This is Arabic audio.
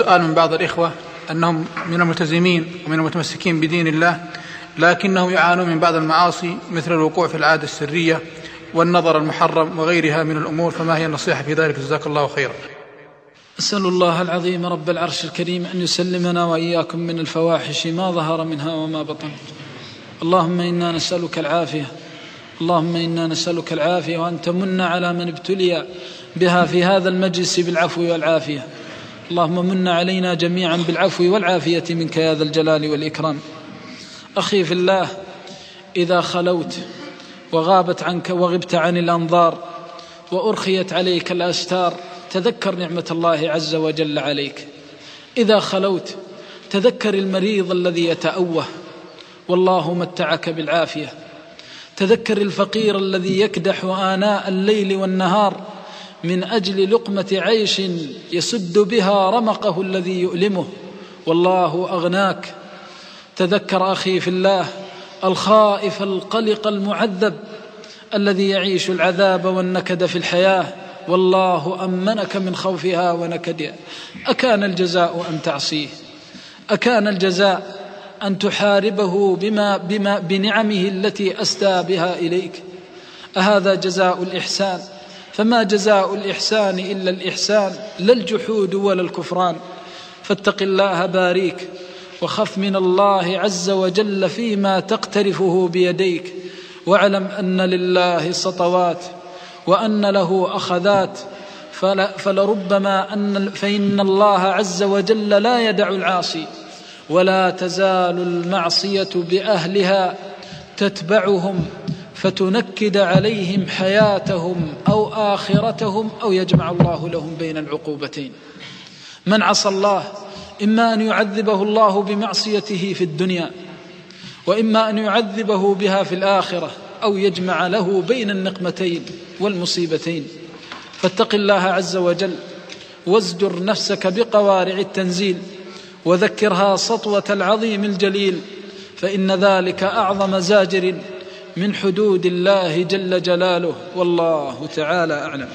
سؤال من بعض الإخوة أنهم من الملتزمين ومن المتمسكين بدين الله لكنهم يعانون من بعض المعاصي مثل الوقوع في العادة السرية والنظر المحرم وغيرها من الأمور فما هي النصيحة في ذلك؟ جزاك الله خيرا. أسأل الله العظيم رب العرش الكريم أن يسلمنا وإياكم من الفواحش ما ظهر منها وما بطن. اللهم إنا نسألك العافية. اللهم إنا نسألك العافية وأن تمن على من ابتلي بها في هذا المجلس بالعفو والعافية. اللهم من علينا جميعا بالعفو والعافية منك يا ذا الجلال والإكرام. أخي في الله إذا خلوت وغابت عنك وغبت عن الأنظار وأرخيت عليك الأستار تذكر نعمة الله عز وجل عليك. إذا خلوت تذكر المريض الذي يتأوه والله متعك بالعافية. تذكر الفقير الذي يكدح آناء الليل والنهار من أجل لقمة عيش يسد بها رمقه الذي يؤلمه. والله أغناك. تذكر أخي في الله الخائف القلق المعذب الذي يعيش العذاب والنكد في الحياة. والله أمنك من خوفها ونكدها أكان الجزاء أن تعصيه. أكان الجزاء أن تحاربه بما, بما بنعمه التي أسدى بها إليك. أهذا جزاء الإحسان. فما جزاء الإحسان إلا الإحسان لا الجحود ولا الكفران. فاتق الله باريك وخف من الله عز وجل فيما تقترفه بيديك. واعلم أن لله سطوات وأن له أخذات. فلربما أن فإن الله عز وجل لا يدع العاصي ولا تزال المعصية بأهلها تتبعهم. فتنكد عليهم حياتهم أو آخرتهم أو يجمع الله لهم بين العقوبتين. من عصى الله إما أن يعذبه الله بمعصيته في الدنيا وإما أن يعذبه بها في الآخرة أو يجمع له بين النقمتين والمصيبتين. فاتق الله عز وجل وازجر نفسك بقوارع التنزيل وذكرها سطوة العظيم الجليل فإن ذلك أعظم زاجر من حدود الله جل جلاله. والله تعالى أعلم.